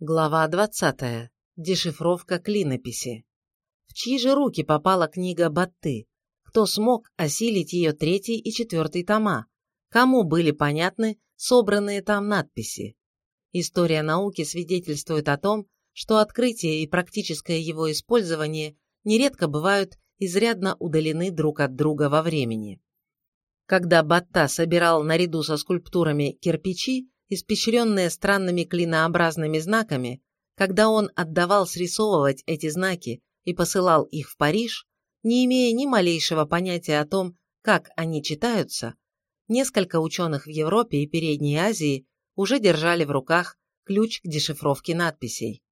Глава 20. Дешифровка клинописи. В чьи же руки попала книга Батты? Кто смог осилить ее третий и четвертый тома? Кому были понятны собранные там надписи? История науки свидетельствует о том, что открытие и практическое его использование нередко бывают изрядно удалены друг от друга во времени. Когда Батта собирал наряду со скульптурами кирпичи, испещренные странными клинообразными знаками, когда он отдавал срисовывать эти знаки и посылал их в Париж, не имея ни малейшего понятия о том, как они читаются, несколько ученых в Европе и Передней Азии уже держали в руках ключ к дешифровке надписей.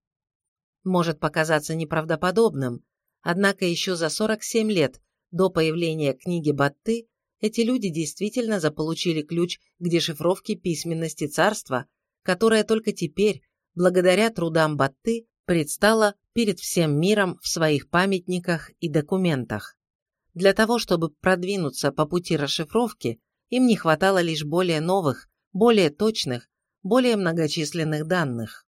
Может показаться неправдоподобным, однако еще за 47 лет до появления книги Батты эти люди действительно заполучили ключ к дешифровке письменности царства, которая только теперь, благодаря трудам Батты, предстала перед всем миром в своих памятниках и документах. Для того, чтобы продвинуться по пути расшифровки, им не хватало лишь более новых, более точных, более многочисленных данных.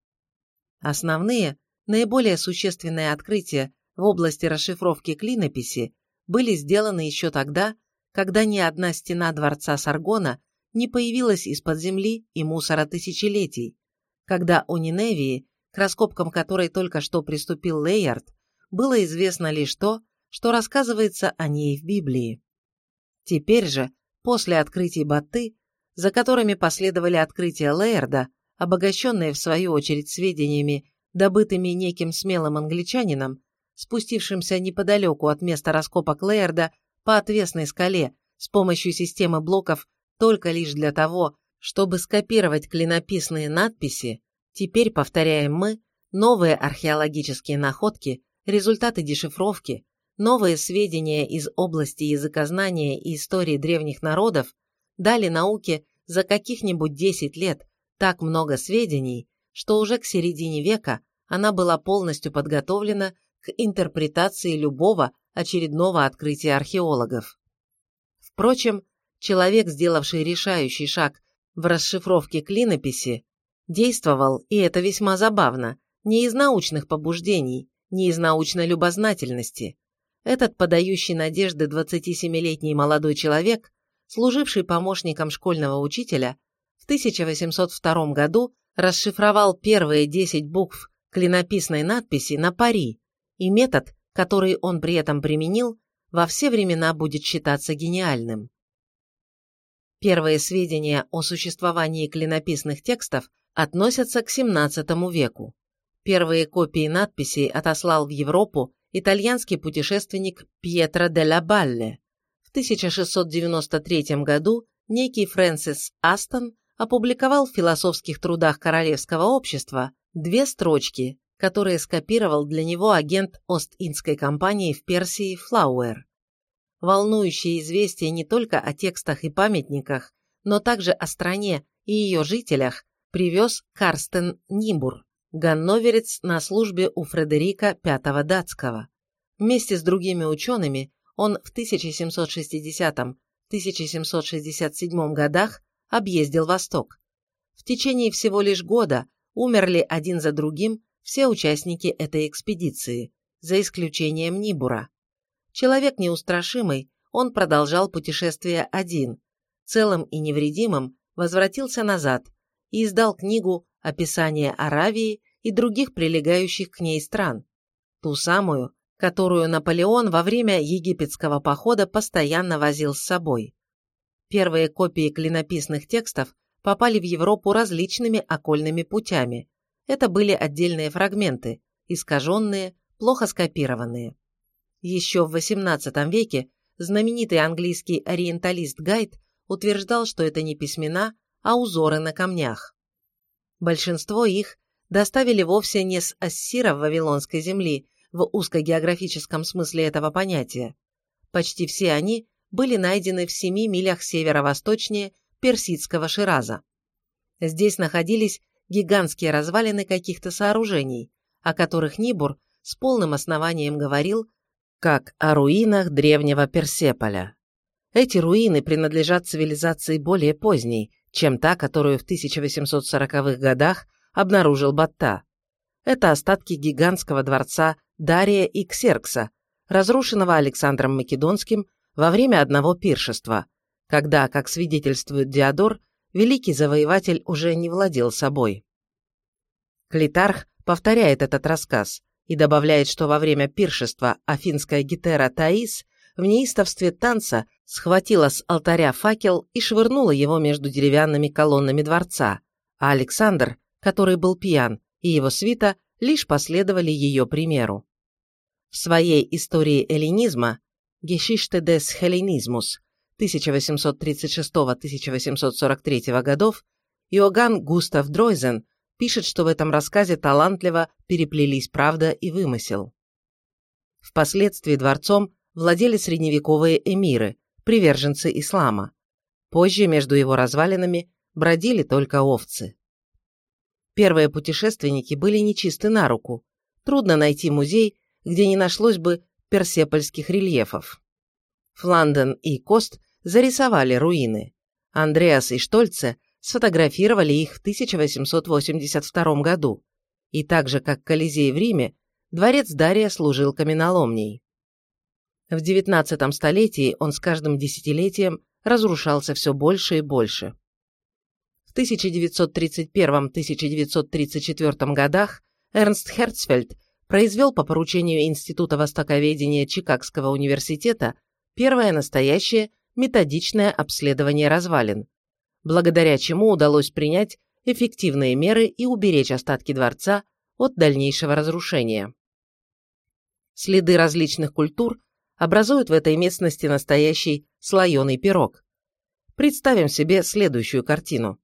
Основные, наиболее существенные открытия в области расшифровки клинописи были сделаны еще тогда, когда ни одна стена дворца Саргона не появилась из-под земли и мусора тысячелетий, когда о Ниневии, к раскопкам которой только что приступил Лейярд, было известно лишь то, что рассказывается о ней в Библии. Теперь же, после открытий Батты, за которыми последовали открытия Лейерда, обогащенные в свою очередь сведениями, добытыми неким смелым англичанином, спустившимся неподалеку от места раскопок Лейерда по отвесной скале с помощью системы блоков только лишь для того, чтобы скопировать клинописные надписи, теперь, повторяем мы, новые археологические находки, результаты дешифровки, новые сведения из области языкознания и истории древних народов дали науке за каких-нибудь 10 лет так много сведений, что уже к середине века она была полностью подготовлена к интерпретации любого очередного открытия археологов. Впрочем, человек, сделавший решающий шаг в расшифровке клинописи, действовал, и это весьма забавно, не из научных побуждений, не из научной любознательности. Этот подающий надежды 27-летний молодой человек, служивший помощником школьного учителя, в 1802 году расшифровал первые 10 букв клинописной надписи на пари, и метод, который он при этом применил, во все времена будет считаться гениальным. Первые сведения о существовании клинописных текстов относятся к XVII веку. Первые копии надписей отослал в Европу итальянский путешественник Пьетро де ла Балле. В 1693 году некий Фрэнсис Астон опубликовал в философских трудах Королевского общества две строчки, которые скопировал для него агент Ост-Индской компании в Персии Флауэр. Волнующее известие не только о текстах и памятниках, но также о стране и ее жителях привез Карстен Нимбур, ганноверец на службе у Фредерика V датского. Вместе с другими учеными он в 1760-1767 годах объездил Восток. В течение всего лишь года умерли один за другим все участники этой экспедиции, за исключением Нибура. Человек неустрашимый, он продолжал путешествие один, целым и невредимым возвратился назад и издал книгу «Описание Аравии и других прилегающих к ней стран», ту самую, которую Наполеон во время египетского похода постоянно возил с собой. Первые копии клинописных текстов попали в Европу различными окольными путями, это были отдельные фрагменты, искаженные, плохо скопированные. Еще в XVIII веке знаменитый английский ориенталист Гайд утверждал, что это не письмена, а узоры на камнях. Большинство их доставили вовсе не с Ассира в Вавилонской земли, в узкогеографическом смысле этого понятия. Почти все они были найдены в семи милях северо-восточнее персидского Шираза. Здесь находились гигантские развалины каких-то сооружений, о которых Нибур с полным основанием говорил, как о руинах древнего Персеполя. Эти руины принадлежат цивилизации более поздней, чем та, которую в 1840-х годах обнаружил Батта. это остатки гигантского дворца Дария и Ксеркса, разрушенного Александром Македонским во время одного пиршества, когда, как свидетельствует Диодор, великий завоеватель уже не владел собой. Клитарх повторяет этот рассказ и добавляет, что во время пиршества афинская гетера Таис в неистовстве танца схватила с алтаря факел и швырнула его между деревянными колоннами дворца, а Александр, который был пьян, и его свита лишь последовали ее примеру. В своей истории эллинизма Geschichte des Hellenismus 1836-1843 годов Иоганн Густав Дройзен пишет, что в этом рассказе талантливо переплелись правда и вымысел. Впоследствии дворцом владели средневековые эмиры, приверженцы ислама. Позже между его развалинами бродили только овцы. Первые путешественники были нечисты на руку. Трудно найти музей, где не нашлось бы персепольских рельефов. Фланден и Кост зарисовали руины. Андреас и Штольце сфотографировали их в 1882 году. И так же, как Колизей в Риме, дворец Дария служил каменоломней. В XIX столетии он с каждым десятилетием разрушался все больше и больше. В 1931-1934 годах Эрнст Херцфельд произвел по поручению Института Востоковедения Чикагского университета первое настоящее методичное обследование развалин, благодаря чему удалось принять эффективные меры и уберечь остатки дворца от дальнейшего разрушения. Следы различных культур образуют в этой местности настоящий слоеный пирог. Представим себе следующую картину.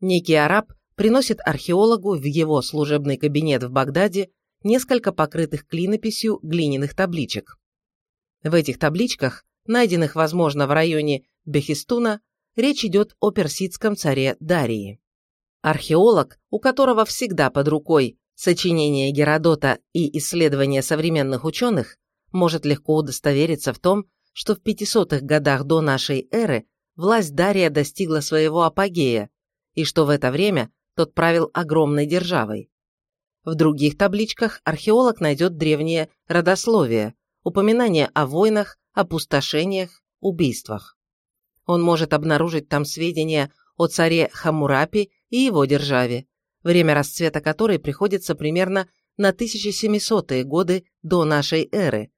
Некий араб приносит археологу в его служебный кабинет в Багдаде несколько покрытых клинописью глиняных табличек. В этих табличках, найденных, возможно, в районе Бехистуна, речь идет о персидском царе Дарии. Археолог, у которого всегда под рукой сочинения Геродота и исследования современных ученых, может легко удостовериться в том, что в 500-х годах до нашей эры власть Дария достигла своего апогея, и что в это время тот правил огромной державой. В других табличках археолог найдет древнее родословие, упоминания о войнах, опустошениях, убийствах. Он может обнаружить там сведения о царе Хамурапи и его державе, время расцвета которой приходится примерно на 1700-е годы до нашей эры,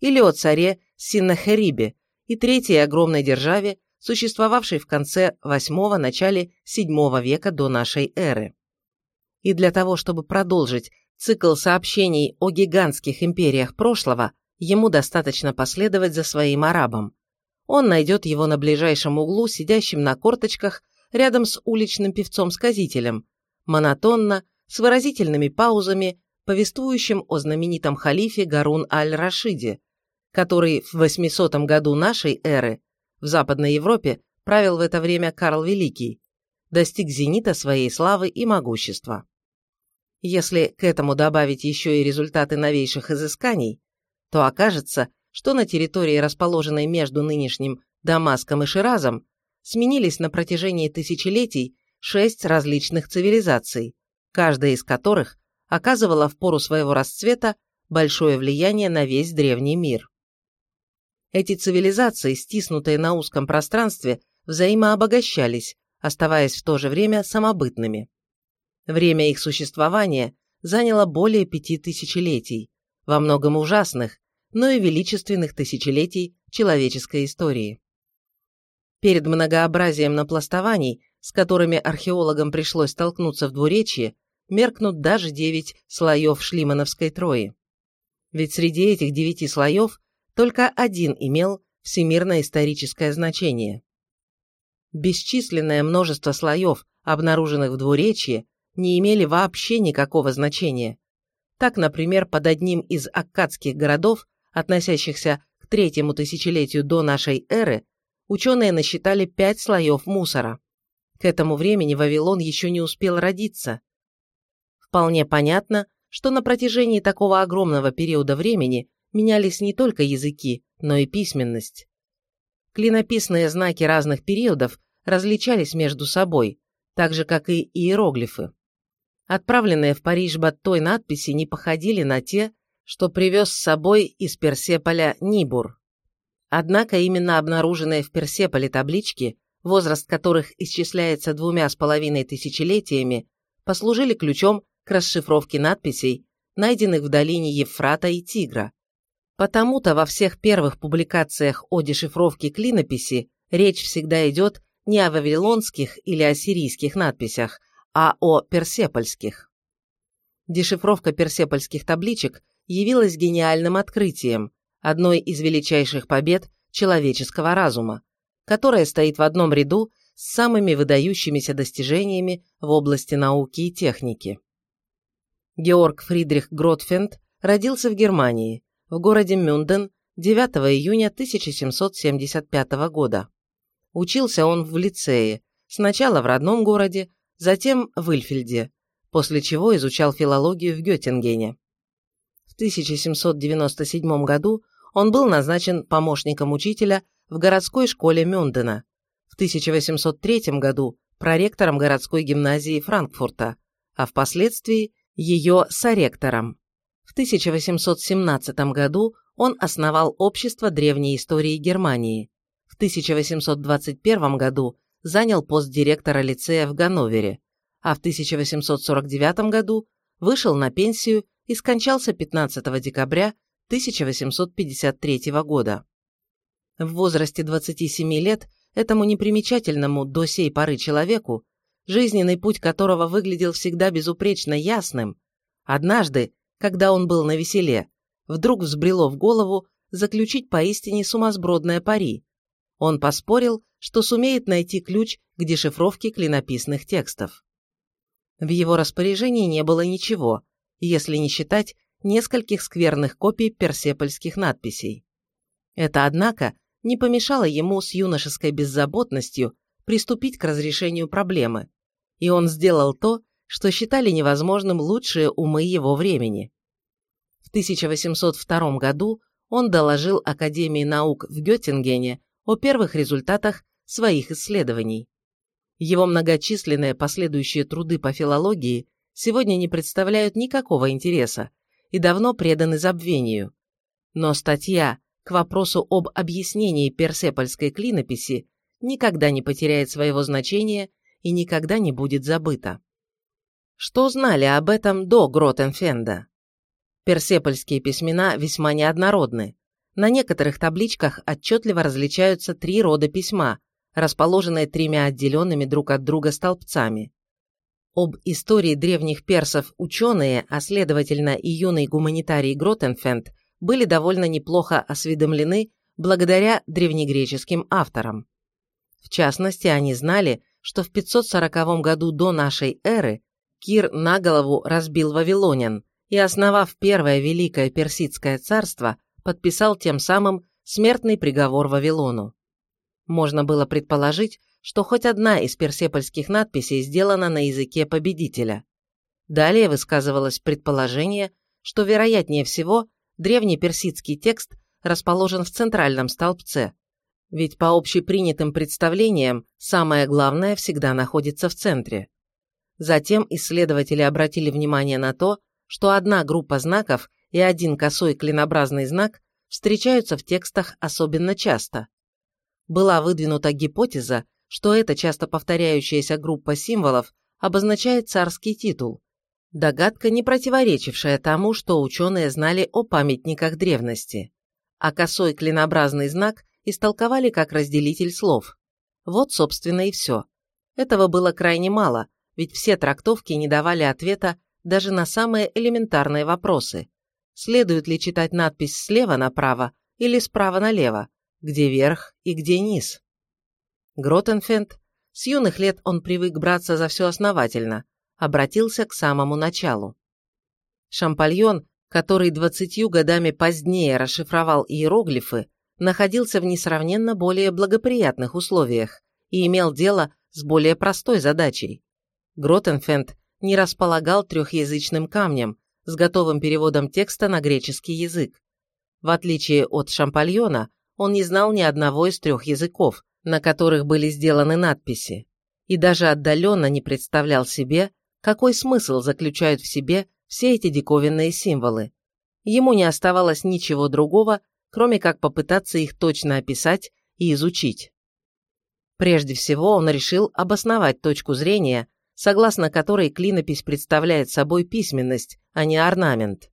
или о царе Синнахерибе и третьей огромной державе, существовавшей в конце VIII – начале VII века до нашей эры. И для того, чтобы продолжить цикл сообщений о гигантских империях прошлого, ему достаточно последовать за своим арабом. Он найдет его на ближайшем углу, сидящим на корточках, рядом с уличным певцом-сказителем, монотонно, с выразительными паузами, повествующим о знаменитом халифе Гарун аль-Рашиде, который в 800 году нашей эры в Западной Европе правил в это время Карл Великий, достиг зенита своей славы и могущества. Если к этому добавить еще и результаты новейших изысканий, то окажется, что на территории, расположенной между нынешним Дамаском и Ширазом, сменились на протяжении тысячелетий шесть различных цивилизаций, каждая из которых оказывала в пору своего расцвета большое влияние на весь древний мир. Эти цивилизации, стиснутые на узком пространстве, взаимообогащались, оставаясь в то же время самобытными. Время их существования заняло более пяти тысячелетий, во многом ужасных, но и величественных тысячелетий человеческой истории. Перед многообразием напластований, с которыми археологам пришлось столкнуться в двуречье, меркнут даже девять слоев Шлимановской Трои. Ведь среди этих девяти слоев только один имел всемирное историческое значение. Бесчисленное множество слоев, обнаруженных в двуречье, не имели вообще никакого значения. Так, например, под одним из аккадских городов, относящихся к третьему тысячелетию до нашей эры, ученые насчитали пять слоев мусора. К этому времени Вавилон еще не успел родиться. Вполне понятно, что на протяжении такого огромного периода времени менялись не только языки, но и письменность. Клинописные знаки разных периодов различались между собой, так же, как и иероглифы. Отправленные в Париж Баттой надписи не походили на те, что привез с собой из Персеполя Нибур. Однако именно обнаруженные в Персеполе таблички, возраст которых исчисляется двумя с половиной тысячелетиями, послужили ключом к расшифровке надписей, найденных в долине Евфрата и Тигра. Потому-то во всех первых публикациях о дешифровке клинописи речь всегда идет не о вавилонских или ассирийских надписях, а о персепольских. Дешифровка персепольских табличек явилась гениальным открытием, одной из величайших побед человеческого разума, которая стоит в одном ряду с самыми выдающимися достижениями в области науки и техники. Георг Фридрих Гротфенд родился в Германии, в городе Мюнден 9 июня 1775 года. Учился он в лицее, сначала в родном городе, затем в Ильфельде, после чего изучал филологию в Геттингене. В 1797 году он был назначен помощником учителя в городской школе Мюндена, в 1803 году проректором городской гимназии Франкфурта, а впоследствии ее соректором. В 1817 году он основал Общество древней истории Германии. В 1821 году занял пост директора лицея в Ганновере, а в 1849 году вышел на пенсию и скончался 15 декабря 1853 года. В возрасте 27 лет этому непримечательному до сей поры человеку, жизненный путь которого выглядел всегда безупречно ясным, однажды, когда он был на веселе, вдруг взбрело в голову заключить поистине сумасбродное пари. Он поспорил, что сумеет найти ключ к дешифровке клинописных текстов. В его распоряжении не было ничего, если не считать нескольких скверных копий персепольских надписей. Это, однако, не помешало ему с юношеской беззаботностью приступить к разрешению проблемы, и он сделал то, что считали невозможным лучшие умы его времени. В 1802 году он доложил Академии наук в Геттингене о первых результатах своих исследований. Его многочисленные последующие труды по филологии сегодня не представляют никакого интереса и давно преданы забвению. Но статья к вопросу об объяснении персепольской клинописи никогда не потеряет своего значения и никогда не будет забыта. Что знали об этом до Гротенфенда? Персепольские письмена весьма неоднородны. На некоторых табличках отчетливо различаются три рода письма, расположенные тремя отделенными друг от друга столбцами. Об истории древних персов ученые, а следовательно и юный гуманитарий Гротенфенд, были довольно неплохо осведомлены благодаря древнегреческим авторам. В частности, они знали, что в 540 году до нашей эры Кир на голову разбил Вавилонян и, основав первое великое персидское царство, подписал тем самым смертный приговор Вавилону. Можно было предположить, что хоть одна из персепольских надписей сделана на языке победителя. Далее высказывалось предположение, что, вероятнее всего, древний персидский текст расположен в центральном столбце, ведь по общепринятым представлениям самое главное всегда находится в центре. Затем исследователи обратили внимание на то, что одна группа знаков и один косой клинобразный знак встречаются в текстах особенно часто. Была выдвинута гипотеза, что эта часто повторяющаяся группа символов обозначает царский титул, догадка, не противоречившая тому, что ученые знали о памятниках древности. А косой клинобразный знак истолковали как разделитель слов. Вот, собственно, и все. Этого было крайне мало, ведь все трактовки не давали ответа даже на самые элементарные вопросы. Следует ли читать надпись слева направо или справа налево, где верх и где низ? Гротенфенд, с юных лет он привык браться за все основательно, обратился к самому началу. Шампальон, который двадцатью годами позднее расшифровал иероглифы, находился в несравненно более благоприятных условиях и имел дело с более простой задачей. Гротенфенд не располагал трехязычным камнем с готовым переводом текста на греческий язык. В отличие от Шампальона, он не знал ни одного из трех языков, на которых были сделаны надписи, и даже отдаленно не представлял себе, какой смысл заключают в себе все эти диковинные символы. Ему не оставалось ничего другого, кроме как попытаться их точно описать и изучить. Прежде всего он решил обосновать точку зрения, согласно которой клинопись представляет собой письменность, а не орнамент.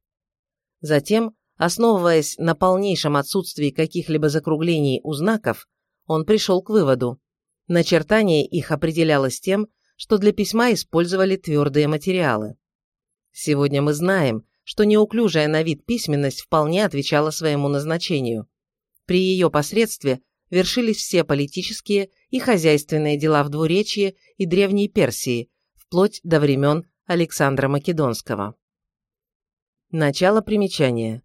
Затем, основываясь на полнейшем отсутствии каких-либо закруглений у знаков, он пришел к выводу. Начертание их определялось тем, что для письма использовали твердые материалы. Сегодня мы знаем, что неуклюжая на вид письменность вполне отвечала своему назначению. При ее посредстве вершились все политические и хозяйственные дела в двуречье и Древней Персии, вплоть до времен Александра Македонского. Начало примечания.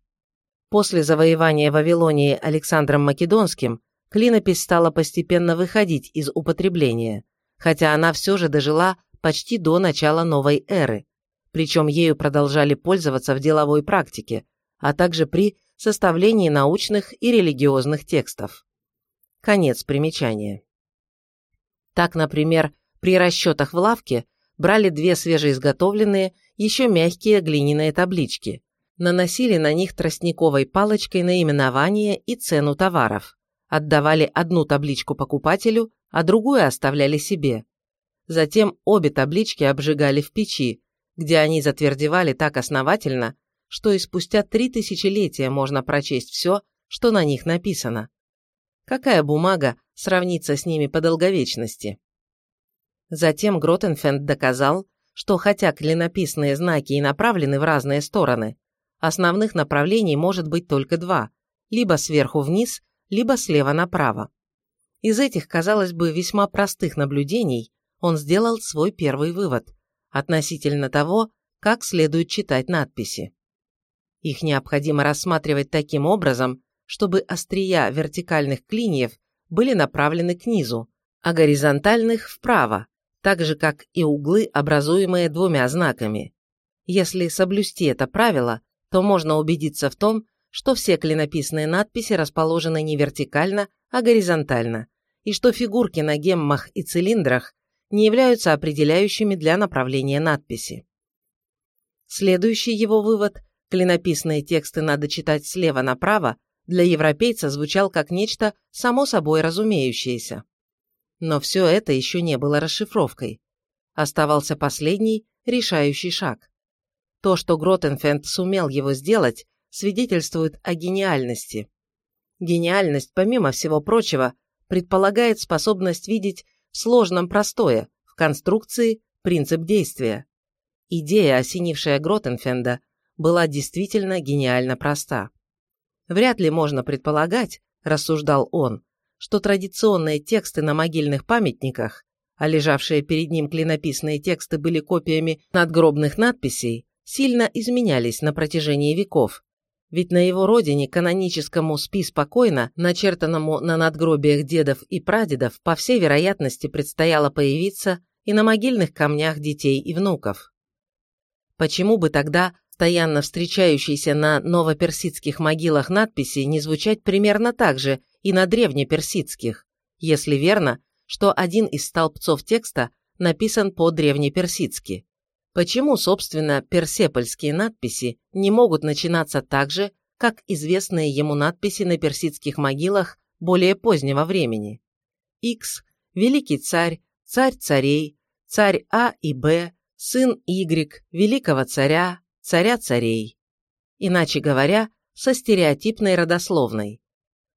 После завоевания Вавилонии Александром Македонским клинопись стала постепенно выходить из употребления, хотя она все же дожила почти до начала новой эры, причем ею продолжали пользоваться в деловой практике, а также при составлении научных и религиозных текстов. Конец примечания. Так, например, при расчетах в лавке брали две свежеизготовленные, еще мягкие глиняные таблички, наносили на них тростниковой палочкой наименование и цену товаров, отдавали одну табличку покупателю, а другую оставляли себе. Затем обе таблички обжигали в печи, где они затвердевали так основательно, что и спустя три тысячелетия можно прочесть все, что на них написано. Какая бумага сравнится с ними по долговечности? Затем Гротенфенд доказал, что хотя клинописные знаки и направлены в разные стороны, основных направлений может быть только два – либо сверху вниз, либо слева направо. Из этих, казалось бы, весьма простых наблюдений он сделал свой первый вывод относительно того, как следует читать надписи. Их необходимо рассматривать таким образом, чтобы острия вертикальных клиньев были направлены к низу, а горизонтальных – вправо, так же, как и углы, образуемые двумя знаками. Если соблюсти это правило, то можно убедиться в том, что все клинописные надписи расположены не вертикально, а горизонтально, и что фигурки на геммах и цилиндрах не являются определяющими для направления надписи. Следующий его вывод – клинописные тексты надо читать слева направо для европейца звучал как нечто само собой разумеющееся. Но все это еще не было расшифровкой. Оставался последний, решающий шаг. То, что Гротенфенд сумел его сделать, свидетельствует о гениальности. Гениальность, помимо всего прочего, предполагает способность видеть в сложном простое, в конструкции принцип действия. Идея, осенившая Гротенфенда, была действительно гениально проста. Вряд ли можно предполагать, рассуждал он, что традиционные тексты на могильных памятниках, а лежавшие перед ним клинописные тексты были копиями надгробных надписей, сильно изменялись на протяжении веков. Ведь на его родине каноническому «спи спокойно», начертанному на надгробиях дедов и прадедов, по всей вероятности предстояло появиться и на могильных камнях детей и внуков. Почему бы тогда постоянно встречающиеся на новоперсидских могилах надписи не звучать примерно так же и на древнеперсидских, если верно, что один из столбцов текста написан по-древнеперсидски. Почему, собственно, персепольские надписи не могут начинаться так же, как известные ему надписи на персидских могилах более позднего времени? X – великий царь, царь царей, царь А и Б, сын Y, великого царя, царя царей. Иначе говоря, со стереотипной родословной.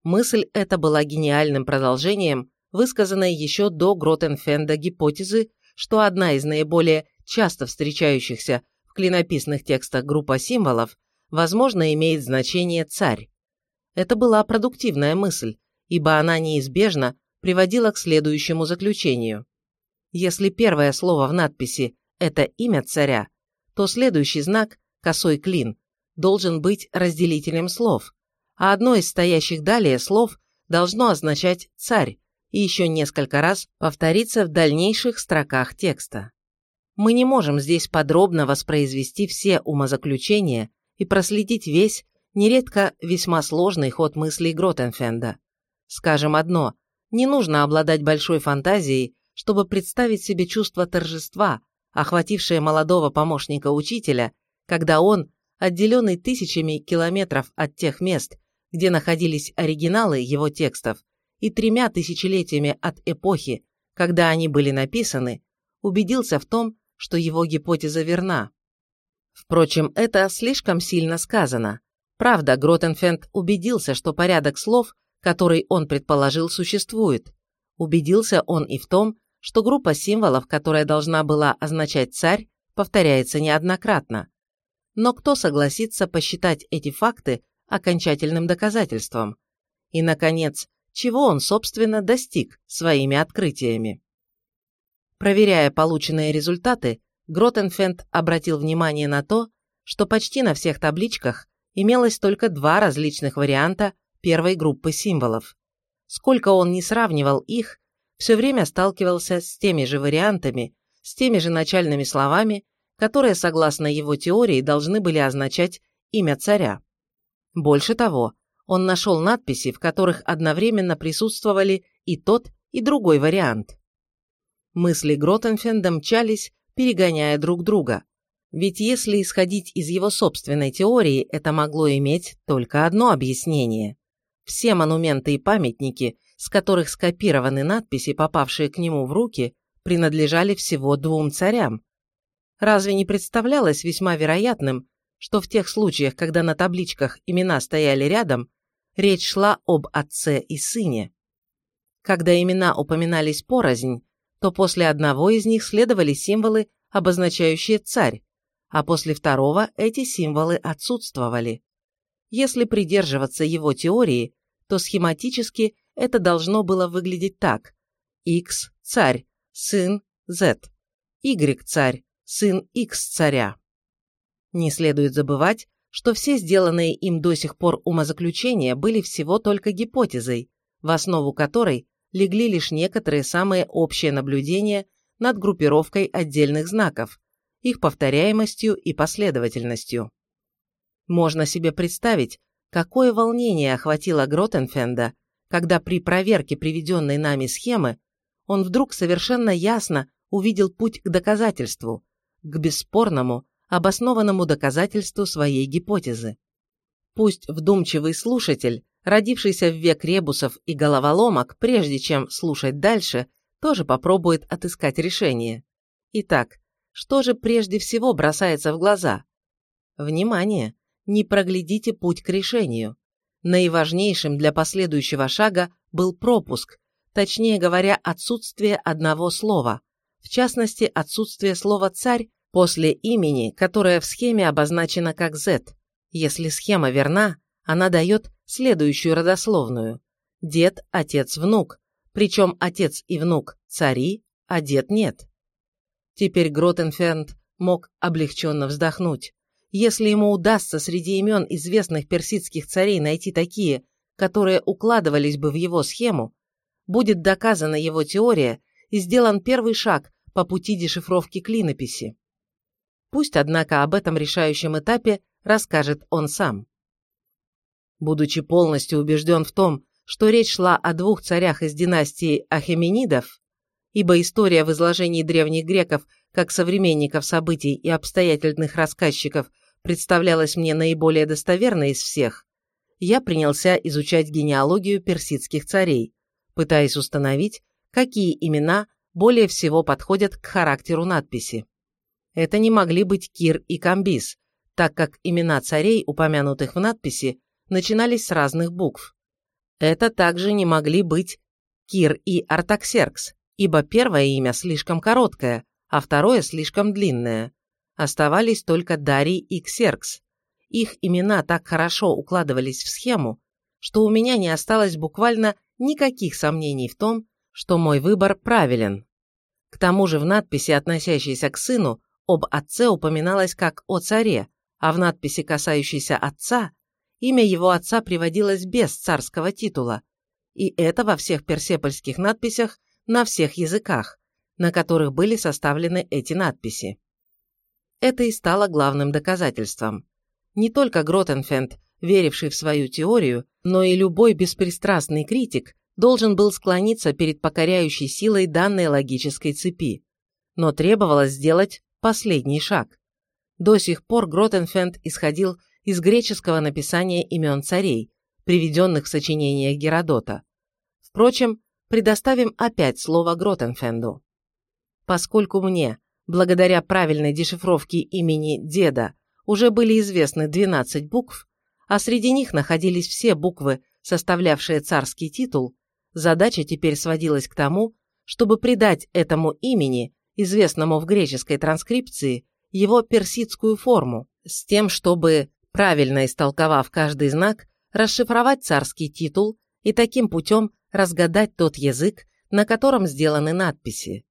Мысль эта была гениальным продолжением, высказанной еще до Гротенфенда гипотезы, что одна из наиболее часто встречающихся в клинописных текстах группа символов, возможно, имеет значение «царь». Это была продуктивная мысль, ибо она неизбежно приводила к следующему заключению. Если первое слово в надписи – это имя царя, то следующий знак, косой клин, должен быть разделителем слов, а одно из стоящих далее слов должно означать «царь» и еще несколько раз повториться в дальнейших строках текста. Мы не можем здесь подробно воспроизвести все умозаключения и проследить весь, нередко весьма сложный ход мыслей Гротенфенда. Скажем одно, не нужно обладать большой фантазией, чтобы представить себе чувство торжества, охватившее молодого помощника учителя, когда он, отделенный тысячами километров от тех мест, где находились оригиналы его текстов, и тремя тысячелетиями от эпохи, когда они были написаны, убедился в том, что его гипотеза верна. Впрочем, это слишком сильно сказано. Правда, Гротенфенд убедился, что порядок слов, который он предположил, существует. Убедился он и в том, что группа символов, которая должна была означать «царь», повторяется неоднократно. Но кто согласится посчитать эти факты окончательным доказательством? И, наконец, чего он, собственно, достиг своими открытиями? Проверяя полученные результаты, Гротенфенд обратил внимание на то, что почти на всех табличках имелось только два различных варианта первой группы символов. Сколько он не сравнивал их, все время сталкивался с теми же вариантами, с теми же начальными словами, которые, согласно его теории, должны были означать имя царя. Больше того, он нашел надписи, в которых одновременно присутствовали и тот, и другой вариант. Мысли Гротенфенда мчались, перегоняя друг друга. Ведь если исходить из его собственной теории, это могло иметь только одно объяснение. Все монументы и памятники, с которых скопированы надписи, попавшие к нему в руки, принадлежали всего двум царям. Разве не представлялось весьма вероятным, что в тех случаях, когда на табличках имена стояли рядом, речь шла об отце и сыне? Когда имена упоминались порознь, то после одного из них следовали символы, обозначающие царь, а после второго эти символы отсутствовали. Если придерживаться его теории, то схематически это должно было выглядеть так. X – царь, сын Z. Y – царь, сын X царя. Не следует забывать, что все сделанные им до сих пор умозаключения были всего только гипотезой, в основу которой легли лишь некоторые самые общие наблюдения над группировкой отдельных знаков, их повторяемостью и последовательностью. Можно себе представить, какое волнение охватило Гротенфенда, когда при проверке приведенной нами схемы он вдруг совершенно ясно увидел путь к доказательству, к бесспорному, обоснованному доказательству своей гипотезы. Пусть вдумчивый слушатель, родившийся в век ребусов и головоломок, прежде чем слушать дальше, тоже попробует отыскать решение. Итак, что же прежде всего бросается в глаза? Внимание! Не проглядите путь к решению. Наиважнейшим для последующего шага был пропуск, точнее говоря, отсутствие одного слова, в частности, отсутствие слова «царь» после имени, которое в схеме обозначено как Z. Если схема верна, она дает следующую родословную. Дед, отец, внук, причем отец и внук – цари, а дед нет. Теперь Гротенфернд мог облегченно вздохнуть. Если ему удастся среди имен известных персидских царей найти такие, которые укладывались бы в его схему, будет доказана его теория и сделан первый шаг по пути дешифровки клинописи. Пусть, однако, об этом решающем этапе расскажет он сам. Будучи полностью убежден в том, что речь шла о двух царях из династии Ахеменидов, ибо история в изложении древних греков как современников событий и обстоятельных рассказчиков представлялась мне наиболее достоверной из всех, я принялся изучать генеалогию персидских царей, пытаясь установить, какие имена более всего подходят к характеру надписи. Это не могли быть Кир и Камбис, так как имена царей, упомянутых в надписи, начинались с разных букв. Это также не могли быть Кир и Артаксеркс, ибо первое имя слишком короткое, а второе слишком длинное. Оставались только Дарий и Ксеркс. Их имена так хорошо укладывались в схему, что у меня не осталось буквально никаких сомнений в том, что мой выбор правилен. К тому же в надписи, относящейся к сыну, об отце упоминалось как о царе, а в надписи, касающейся отца, имя его отца приводилось без царского титула, и это во всех персепольских надписях на всех языках, на которых были составлены эти надписи. Это и стало главным доказательством. Не только Гротенфенд, веривший в свою теорию, но и любой беспристрастный критик должен был склониться перед покоряющей силой данной логической цепи. Но требовалось сделать последний шаг. До сих пор Гротенфенд исходил из греческого написания имен царей, приведенных в сочинениях Геродота. Впрочем, предоставим опять слово Гротенфенду. Поскольку мне, благодаря правильной дешифровке имени деда, уже были известны 12 букв, а среди них находились все буквы, составлявшие царский титул, задача теперь сводилась к тому, чтобы придать этому имени, известному в греческой транскрипции, его персидскую форму, с тем, чтобы, правильно истолковав каждый знак, расшифровать царский титул и таким путем разгадать тот язык, на котором сделаны надписи.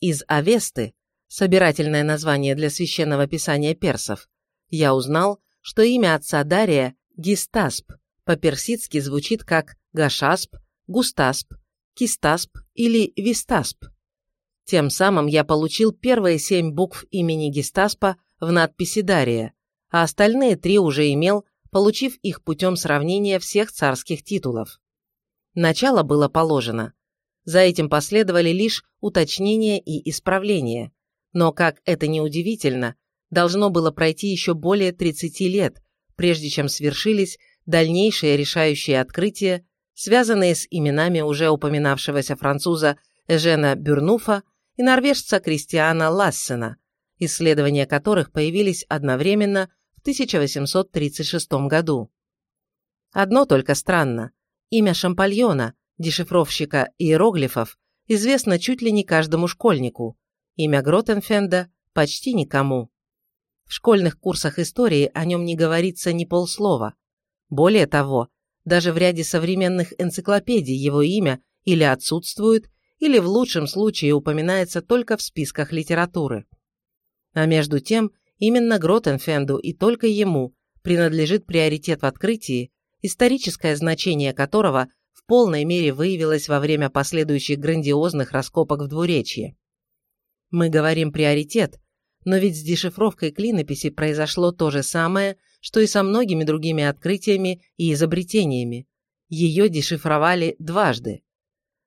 Из Авесты, собирательное название для священного писания персов, я узнал, что имя отца Дария – Гистасп, по-персидски звучит как Гашасп, Густасп, Кистасп или Вистасп. Тем самым я получил первые семь букв имени Гистаспа в надписи Дария, а остальные три уже имел, получив их путем сравнения всех царских титулов. Начало было положено. За этим последовали лишь уточнения и исправления. Но, как это ни удивительно, должно было пройти еще более 30 лет, прежде чем свершились дальнейшие решающие открытия, связанные с именами уже упоминавшегося француза Эжена Бюрнуфа и норвежца Кристиана Лассена, исследования которых появились одновременно 1836 году. Одно только странно. Имя Шампальона, дешифровщика иероглифов, известно чуть ли не каждому школьнику, имя Гротенфенда – почти никому. В школьных курсах истории о нем не говорится ни полслова. Более того, даже в ряде современных энциклопедий его имя или отсутствует, или в лучшем случае упоминается только в списках литературы. А между тем, именно Гротенфенду и только ему принадлежит приоритет в открытии, историческое значение которого в полной мере выявилось во время последующих грандиозных раскопок в Двуречье. Мы говорим «приоритет», но ведь с дешифровкой клинописи произошло то же самое, что и со многими другими открытиями и изобретениями. Ее дешифровали дважды.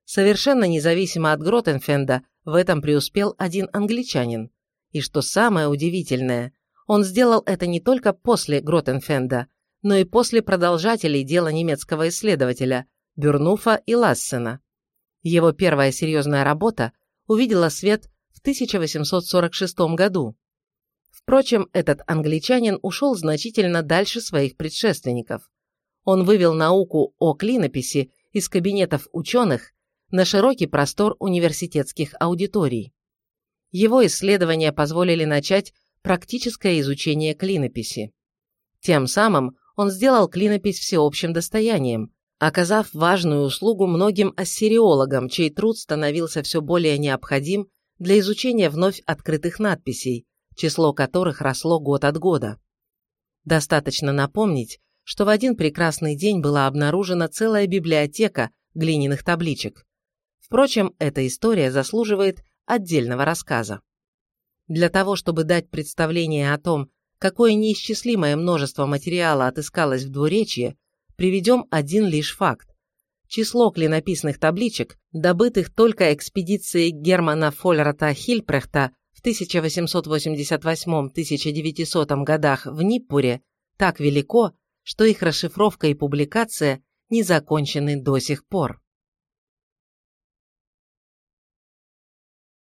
Совершенно независимо от Гротенфенда в этом преуспел один англичанин. И что самое удивительное, он сделал это не только после Гротенфенда, но и после продолжателей дела немецкого исследователя Бюрнуфа и Лассена. Его первая серьезная работа увидела свет в 1846 году. Впрочем, этот англичанин ушел значительно дальше своих предшественников. Он вывел науку о клинописи из кабинетов ученых на широкий простор университетских аудиторий. Его исследования позволили начать практическое изучение клинописи. Тем самым он сделал клинопись всеобщим достоянием, оказав важную услугу многим ассириологам, чей труд становился все более необходим для изучения вновь открытых надписей, число которых росло год от года. Достаточно напомнить, что в один прекрасный день была обнаружена целая библиотека глиняных табличек. Впрочем, эта история заслуживает отдельного рассказа. Для того, чтобы дать представление о том, какое неисчислимое множество материала отыскалось в двуречье, приведем один лишь факт. Число клинописных табличек, добытых только экспедицией Германа Фольрата Хильпрехта в 1888-1900 годах в Ниппуре, так велико, что их расшифровка и публикация не закончены до сих пор.